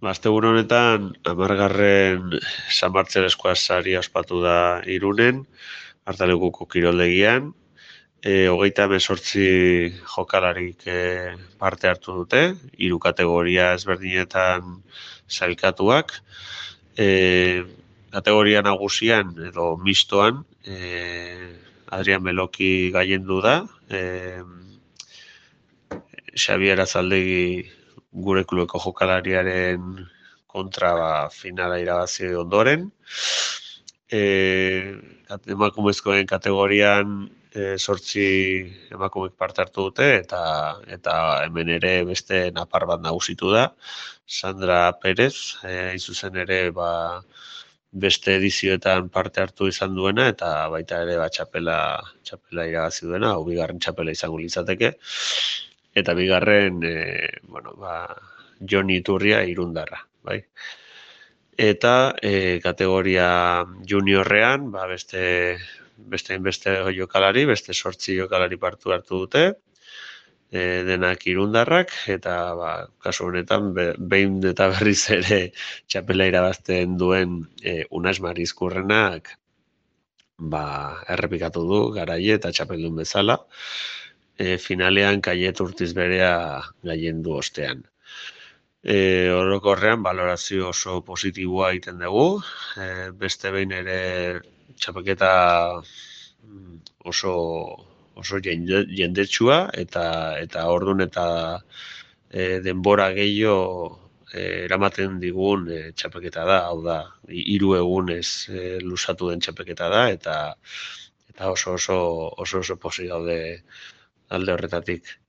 Aztegun honetan, amargarren San Martxeleskoa sari ospatu da irunen, hartalekuko kiroldegian, e, hogeita mesortzi jokalarik e, parte hartu dute, hiru kategoria ezberdinetan sailkatuak. E, kategoria nagusian edo mistoan, e, Adrian Meloki gaiendu da, e, Xabier Azaldegi gure klubeko jokalariaren kontra ba, finala irabazi ondoren. E, emakumezkoen kategorian e, sortzi emakumek parte hartu dute eta eta hemen ere beste napar bat nagusitu da. Sandra Perez, e, izuzen ere ba, beste edizioetan parte hartu izan duena eta baita ere ba, txapela, txapela irabazi duena, hau bigarren txapela izango litzateke. Eta bigarren, e, bueno, ba, Joni Iturria irundarra, bai? Eta e, kategoria juniorrean, ba, beste beste beste jokalari, beste sortzi jokalari partu hartu dute, e, denak irundarrak, eta ba, kasu honetan, behin eta berriz ere txapela irabazten duen e, Unas Marizkurrenak ba, errepikatu du garaie eta txapeldun bezala, e, finalean kaiet urtiz berea gaien du ostean. E, orokorrean, balorazio oso positiboa egiten dugu, e, beste behin ere txapeketa mm, oso oso jendetsua eta eta ordun eta e, denbora gehiago e, eramaten digun e, txapeketa da, hau da, hiru egunez e, lusatu den txapeketa da eta eta oso oso oso oso posi alde horretatik.